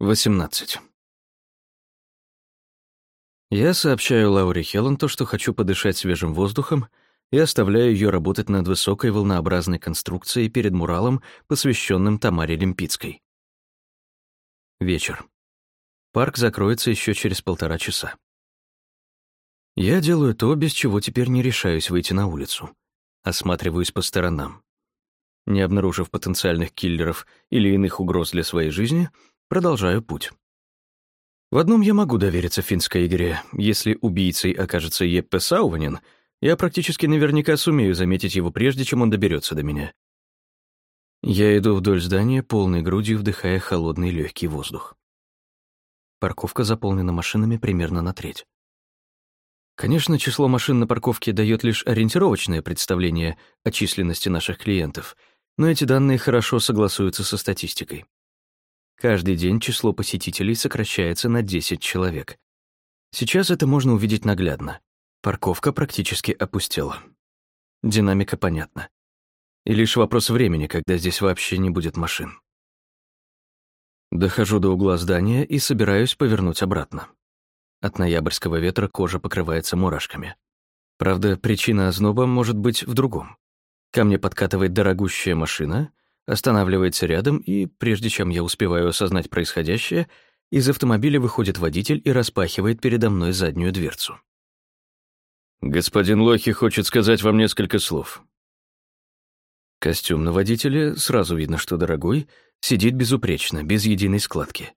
18. Я сообщаю Лауре Хеллен то, что хочу подышать свежим воздухом, и оставляю ее работать над высокой волнообразной конструкцией перед муралом, посвященным Тамаре Лимпицкой. Вечер. Парк закроется еще через полтора часа. Я делаю то, без чего теперь не решаюсь выйти на улицу. Осматриваюсь по сторонам. Не обнаружив потенциальных киллеров или иных угроз для своей жизни — Продолжаю путь. В одном я могу довериться финской игре. Если убийцей окажется Еппе Сауванин, я практически наверняка сумею заметить его прежде, чем он доберется до меня. Я иду вдоль здания, полной грудью вдыхая холодный легкий воздух. Парковка заполнена машинами примерно на треть. Конечно, число машин на парковке дает лишь ориентировочное представление о численности наших клиентов, но эти данные хорошо согласуются со статистикой. Каждый день число посетителей сокращается на 10 человек. Сейчас это можно увидеть наглядно. Парковка практически опустела. Динамика понятна. И лишь вопрос времени, когда здесь вообще не будет машин. Дохожу до угла здания и собираюсь повернуть обратно. От ноябрьского ветра кожа покрывается мурашками. Правда, причина озноба может быть в другом. Ко мне подкатывает дорогущая машина, останавливается рядом, и, прежде чем я успеваю осознать происходящее, из автомобиля выходит водитель и распахивает передо мной заднюю дверцу. «Господин Лохи хочет сказать вам несколько слов». Костюм на водителе, сразу видно, что дорогой, сидит безупречно, без единой складки.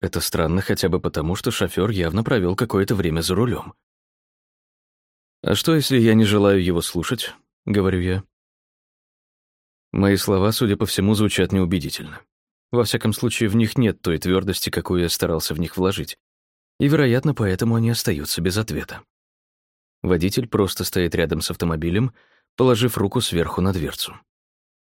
Это странно хотя бы потому, что шофер явно провел какое-то время за рулем. «А что, если я не желаю его слушать?» — говорю я. Мои слова, судя по всему, звучат неубедительно. Во всяком случае, в них нет той твердости, какую я старался в них вложить. И, вероятно, поэтому они остаются без ответа. Водитель просто стоит рядом с автомобилем, положив руку сверху на дверцу.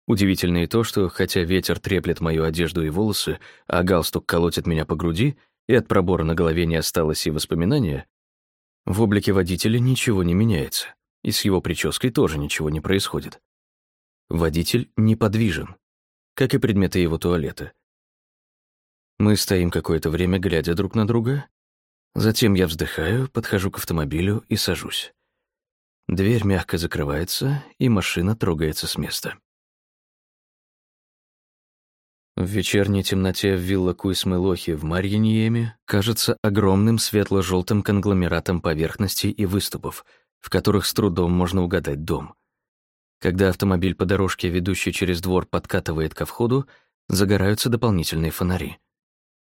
Удивительно и то, что, хотя ветер треплет мою одежду и волосы, а галстук колотит меня по груди, и от пробора на голове не осталось и воспоминания, в облике водителя ничего не меняется, и с его прической тоже ничего не происходит. Водитель неподвижен, как и предметы его туалета. Мы стоим какое-то время, глядя друг на друга. Затем я вздыхаю, подхожу к автомобилю и сажусь. Дверь мягко закрывается, и машина трогается с места. В вечерней темноте вилла Куйсмылохи в Марьиньеме кажется огромным светло-желтым конгломератом поверхностей и выступов, в которых с трудом можно угадать дом. Когда автомобиль по дорожке, ведущей через двор, подкатывает ко входу, загораются дополнительные фонари.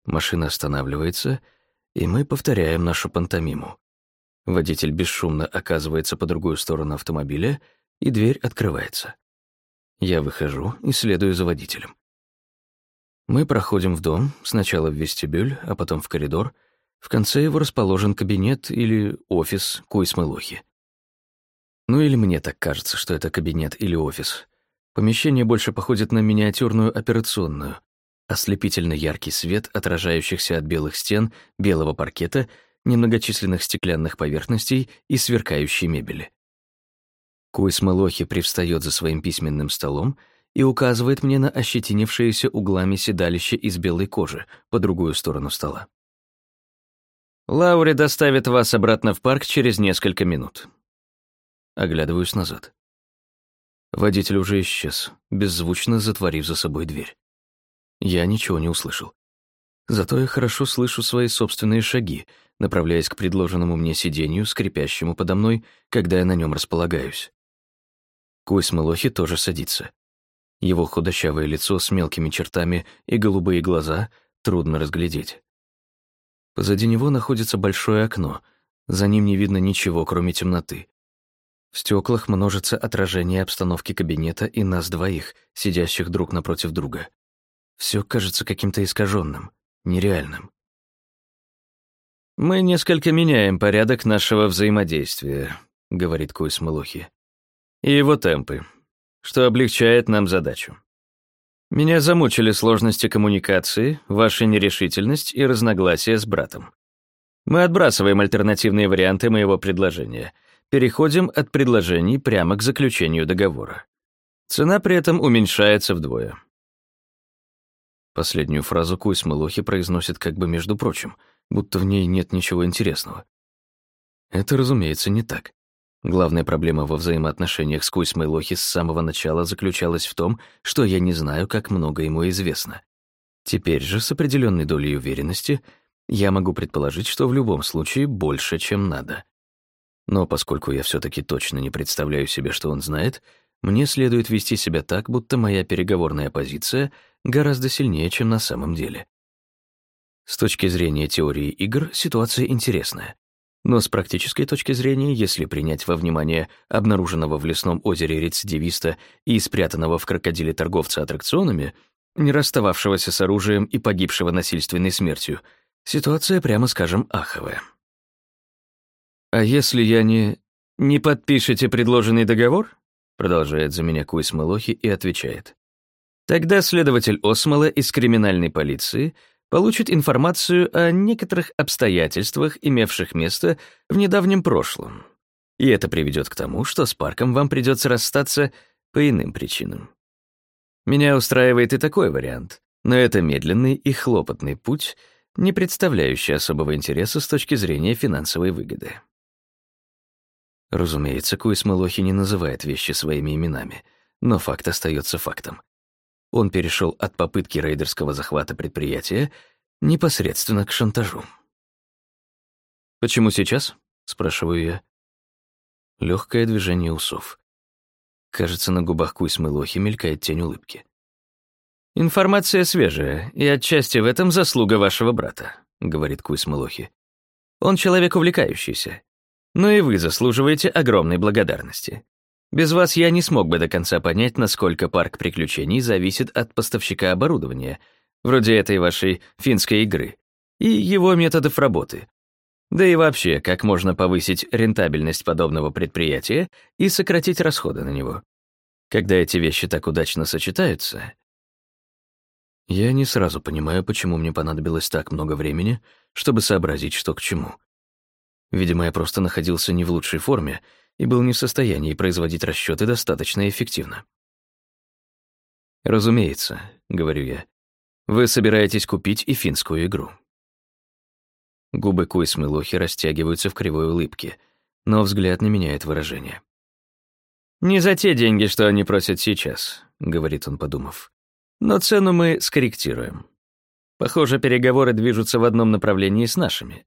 Машина останавливается, и мы повторяем нашу пантомиму. Водитель бесшумно оказывается по другую сторону автомобиля, и дверь открывается. Я выхожу и следую за водителем. Мы проходим в дом, сначала в вестибюль, а потом в коридор. В конце его расположен кабинет или офис Куйсмылохи. Ну или мне так кажется, что это кабинет или офис. Помещение больше походит на миниатюрную операционную. Ослепительно яркий свет, отражающихся от белых стен, белого паркета, немногочисленных стеклянных поверхностей и сверкающей мебели. Куис Малохи привстает за своим письменным столом и указывает мне на ощетинившееся углами седалище из белой кожи по другую сторону стола. «Лаури доставит вас обратно в парк через несколько минут. Оглядываюсь назад. Водитель уже исчез, беззвучно затворив за собой дверь. Я ничего не услышал. Зато я хорошо слышу свои собственные шаги, направляясь к предложенному мне сиденью, скрипящему подо мной, когда я на нем располагаюсь. Куйс Мылохи тоже садится. Его худощавое лицо с мелкими чертами и голубые глаза трудно разглядеть. Позади него находится большое окно, за ним не видно ничего, кроме темноты. В стеклах множится отражение обстановки кабинета и нас двоих, сидящих друг напротив друга. Все кажется каким-то искаженным, нереальным. «Мы несколько меняем порядок нашего взаимодействия», — говорит Куйс Малухи. «И его темпы, что облегчает нам задачу. Меня замучили сложности коммуникации, ваша нерешительность и разногласия с братом. Мы отбрасываем альтернативные варианты моего предложения — переходим от предложений прямо к заключению договора. Цена при этом уменьшается вдвое. Последнюю фразу Куйс Мелохи произносит как бы между прочим, будто в ней нет ничего интересного. Это, разумеется, не так. Главная проблема во взаимоотношениях с Куйс Мейлохи с самого начала заключалась в том, что я не знаю, как много ему известно. Теперь же, с определенной долей уверенности, я могу предположить, что в любом случае больше, чем надо. Но поскольку я все таки точно не представляю себе, что он знает, мне следует вести себя так, будто моя переговорная позиция гораздо сильнее, чем на самом деле. С точки зрения теории игр ситуация интересная. Но с практической точки зрения, если принять во внимание обнаруженного в лесном озере рецидивиста и спрятанного в крокодиле торговца аттракционами, не расстававшегося с оружием и погибшего насильственной смертью, ситуация, прямо скажем, аховая. «А если я не... не подпишете предложенный договор?» Продолжает за меня Куис Малохи и отвечает. Тогда следователь Осмола из криминальной полиции получит информацию о некоторых обстоятельствах, имевших место в недавнем прошлом. И это приведет к тому, что с парком вам придется расстаться по иным причинам. Меня устраивает и такой вариант, но это медленный и хлопотный путь, не представляющий особого интереса с точки зрения финансовой выгоды. Разумеется, Куис Мелохи не называет вещи своими именами, но факт остается фактом. Он перешел от попытки рейдерского захвата предприятия непосредственно к шантажу. «Почему сейчас?» — спрашиваю я. Легкое движение усов. Кажется, на губах Куис Мелохи мелькает тень улыбки. «Информация свежая, и отчасти в этом заслуга вашего брата», — говорит Куис Мелохи. «Он человек увлекающийся, но и вы заслуживаете огромной благодарности. Без вас я не смог бы до конца понять, насколько парк приключений зависит от поставщика оборудования, вроде этой вашей финской игры, и его методов работы. Да и вообще, как можно повысить рентабельность подобного предприятия и сократить расходы на него. Когда эти вещи так удачно сочетаются... Я не сразу понимаю, почему мне понадобилось так много времени, чтобы сообразить, что к чему. Видимо, я просто находился не в лучшей форме и был не в состоянии производить расчеты достаточно эффективно. «Разумеется», — говорю я, — «вы собираетесь купить и финскую игру». Губы Куис Мелохи растягиваются в кривой улыбке, но взгляд не меняет выражение. «Не за те деньги, что они просят сейчас», — говорит он, подумав. «Но цену мы скорректируем. Похоже, переговоры движутся в одном направлении с нашими.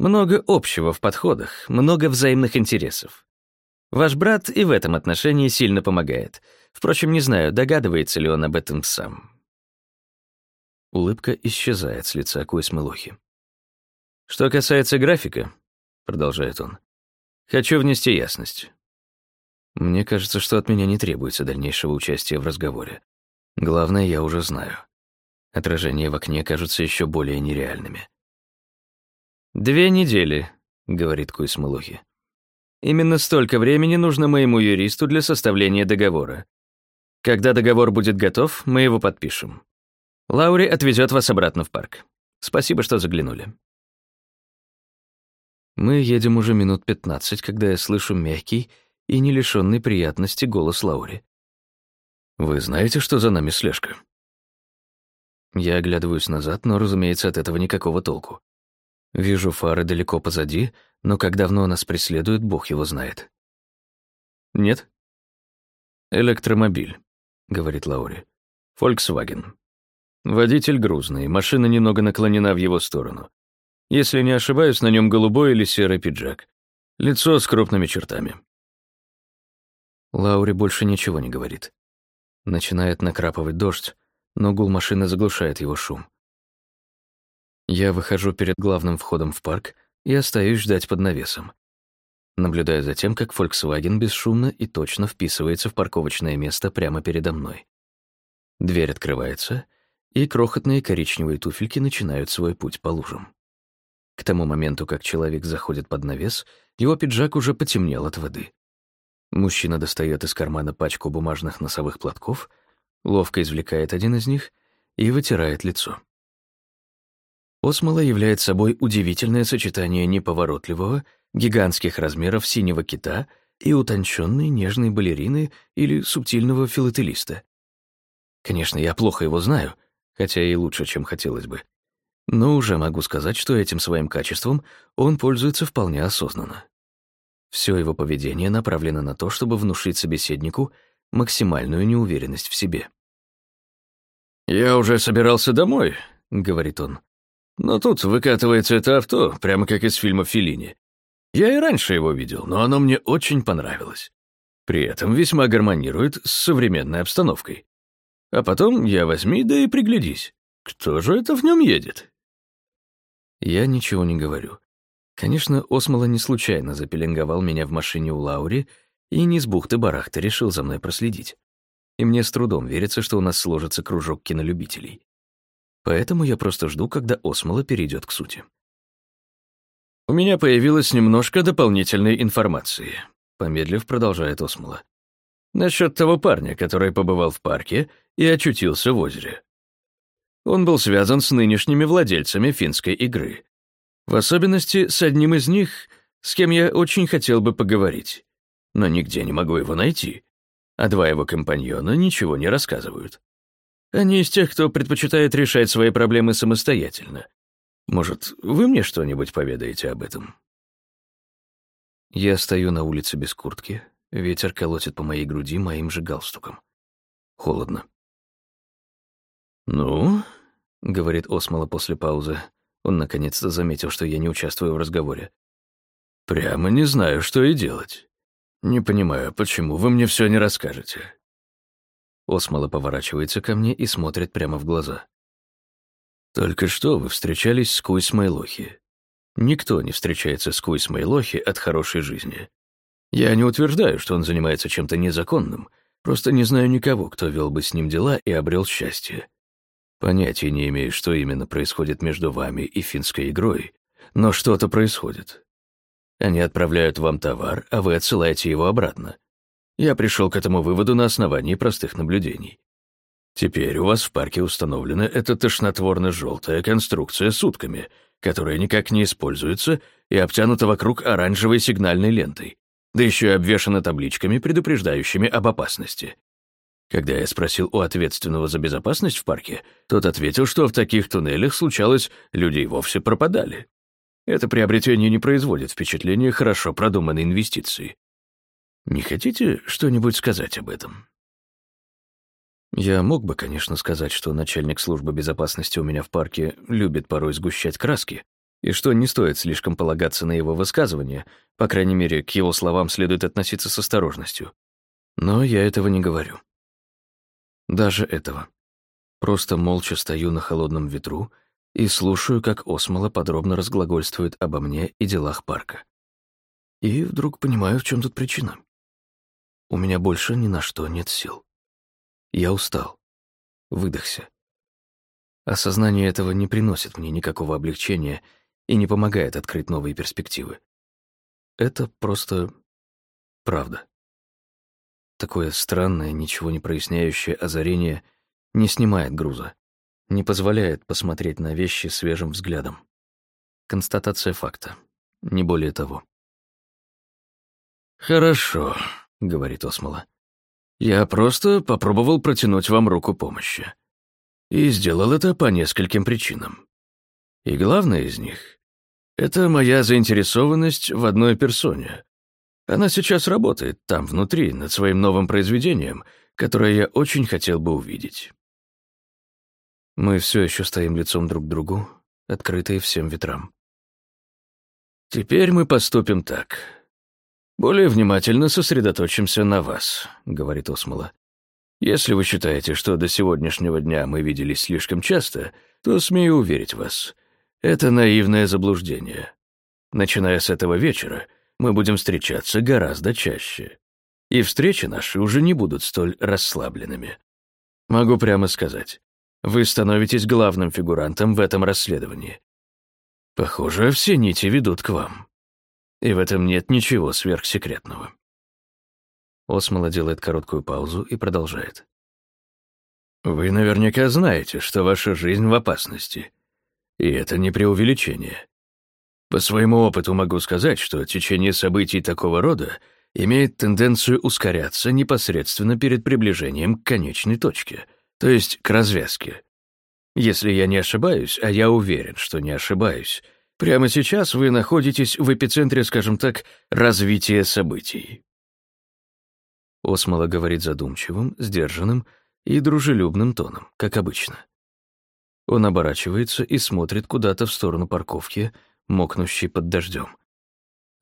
Много общего в подходах, много взаимных интересов. Ваш брат и в этом отношении сильно помогает. Впрочем, не знаю, догадывается ли он об этом сам. Улыбка исчезает с лица Куэсмелухи. «Что касается графика», — продолжает он, — «хочу внести ясность. Мне кажется, что от меня не требуется дальнейшего участия в разговоре. Главное, я уже знаю. Отражения в окне кажутся еще более нереальными. «Две недели», — говорит Куйсмалухи. «Именно столько времени нужно моему юристу для составления договора. Когда договор будет готов, мы его подпишем. Лаури отвезет вас обратно в парк. Спасибо, что заглянули». Мы едем уже минут пятнадцать, когда я слышу мягкий и не лишённый приятности голос Лаури. «Вы знаете, что за нами слежка?» Я оглядываюсь назад, но, разумеется, от этого никакого толку. Вижу фары далеко позади, но как давно нас преследует, бог его знает. Нет? Электромобиль, говорит Лаури. Volkswagen. Водитель грузный, машина немного наклонена в его сторону. Если не ошибаюсь, на нем голубой или серый пиджак. Лицо с крупными чертами. Лаури больше ничего не говорит. Начинает накрапывать дождь, но гул машины заглушает его шум. Я выхожу перед главным входом в парк и остаюсь ждать под навесом. Наблюдаю за тем, как Volkswagen бесшумно и точно вписывается в парковочное место прямо передо мной. Дверь открывается, и крохотные коричневые туфельки начинают свой путь по лужам. К тому моменту, как человек заходит под навес, его пиджак уже потемнел от воды. Мужчина достает из кармана пачку бумажных носовых платков, ловко извлекает один из них и вытирает лицо. Осмола является собой удивительное сочетание неповоротливого, гигантских размеров синего кита и утонченной нежной балерины или субтильного филателиста. Конечно, я плохо его знаю, хотя и лучше, чем хотелось бы. Но уже могу сказать, что этим своим качеством он пользуется вполне осознанно. Все его поведение направлено на то, чтобы внушить собеседнику максимальную неуверенность в себе. «Я уже собирался домой», — говорит он. «Но тут выкатывается это авто, прямо как из фильма Филини. Я и раньше его видел, но оно мне очень понравилось. При этом весьма гармонирует с современной обстановкой. А потом я возьми, да и приглядись. Кто же это в нем едет?» Я ничего не говорю. Конечно, Осмола не случайно запеленговал меня в машине у Лаури и не с бухты-барахта решил за мной проследить. И мне с трудом верится, что у нас сложится кружок кинолюбителей. Поэтому я просто жду, когда Осмола перейдет к сути. «У меня появилось немножко дополнительной информации», — помедлив продолжает Осмола. «Насчет того парня, который побывал в парке и очутился в озере. Он был связан с нынешними владельцами финской игры. В особенности с одним из них, с кем я очень хотел бы поговорить. Но нигде не могу его найти. А два его компаньона ничего не рассказывают. Они из тех, кто предпочитает решать свои проблемы самостоятельно. Может, вы мне что-нибудь поведаете об этом? Я стою на улице без куртки. Ветер колотит по моей груди моим же галстуком. Холодно. «Ну?» — говорит Осмола после паузы. Он наконец-то заметил, что я не участвую в разговоре. «Прямо не знаю, что и делать. Не понимаю, почему вы мне все не расскажете?» Осмола поворачивается ко мне и смотрит прямо в глаза. «Только что вы встречались с Куй Смейлохи. Никто не встречается с Куй Смейлохи от хорошей жизни. Я не утверждаю, что он занимается чем-то незаконным, просто не знаю никого, кто вел бы с ним дела и обрел счастье. Понятия не имею, что именно происходит между вами и финской игрой, но что-то происходит. Они отправляют вам товар, а вы отсылаете его обратно. Я пришел к этому выводу на основании простых наблюдений. Теперь у вас в парке установлена эта тошнотворно-желтая конструкция с утками, которая никак не используется и обтянута вокруг оранжевой сигнальной лентой, да еще и обвешана табличками, предупреждающими об опасности. Когда я спросил у ответственного за безопасность в парке, тот ответил, что в таких туннелях случалось, люди и вовсе пропадали. Это приобретение не производит впечатления хорошо продуманной инвестиции. Не хотите что-нибудь сказать об этом? Я мог бы, конечно, сказать, что начальник службы безопасности у меня в парке любит порой сгущать краски, и что не стоит слишком полагаться на его высказывания, по крайней мере, к его словам следует относиться с осторожностью. Но я этого не говорю. Даже этого. Просто молча стою на холодном ветру и слушаю, как Осмола подробно разглагольствует обо мне и делах парка. И вдруг понимаю, в чем тут причина. У меня больше ни на что нет сил. Я устал. Выдохся. Осознание этого не приносит мне никакого облегчения и не помогает открыть новые перспективы. Это просто правда. Такое странное, ничего не проясняющее озарение не снимает груза, не позволяет посмотреть на вещи свежим взглядом. Констатация факта, не более того. «Хорошо», — говорит Осмола. «Я просто попробовал протянуть вам руку помощи. И сделал это по нескольким причинам. И главное из них — это моя заинтересованность в одной персоне, она сейчас работает там, внутри, над своим новым произведением, которое я очень хотел бы увидеть. Мы все еще стоим лицом друг к другу, открытые всем ветрам. «Теперь мы поступим так. Более внимательно сосредоточимся на вас», — говорит Осмола. «Если вы считаете, что до сегодняшнего дня мы виделись слишком часто, то смею уверить вас, это наивное заблуждение. Начиная с этого вечера — мы будем встречаться гораздо чаще. И встречи наши уже не будут столь расслабленными. Могу прямо сказать, вы становитесь главным фигурантом в этом расследовании. Похоже, все нити ведут к вам. И в этом нет ничего сверхсекретного. Осмола делает короткую паузу и продолжает. Вы наверняка знаете, что ваша жизнь в опасности. И это не преувеличение. По своему опыту могу сказать, что течение событий такого рода имеет тенденцию ускоряться непосредственно перед приближением к конечной точке, то есть к развязке. Если я не ошибаюсь, а я уверен, что не ошибаюсь, прямо сейчас вы находитесь в эпицентре, скажем так, развития событий. Осмола говорит задумчивым, сдержанным и дружелюбным тоном, как обычно. Он оборачивается и смотрит куда-то в сторону парковки, мокнущей под дождем.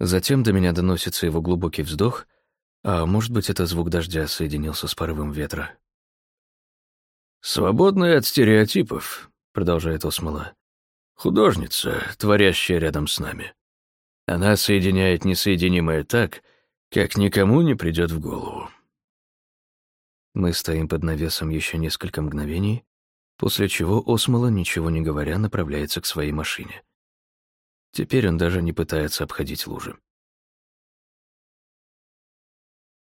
Затем до меня доносится его глубокий вздох, а может быть, это звук дождя соединился с порывом ветра. «Свободная от стереотипов», — продолжает Осмола. «Художница, творящая рядом с нами. Она соединяет несоединимое так, как никому не придет в голову». Мы стоим под навесом еще несколько мгновений, после чего Осмола, ничего не говоря, направляется к своей машине. Теперь он даже не пытается обходить лужи.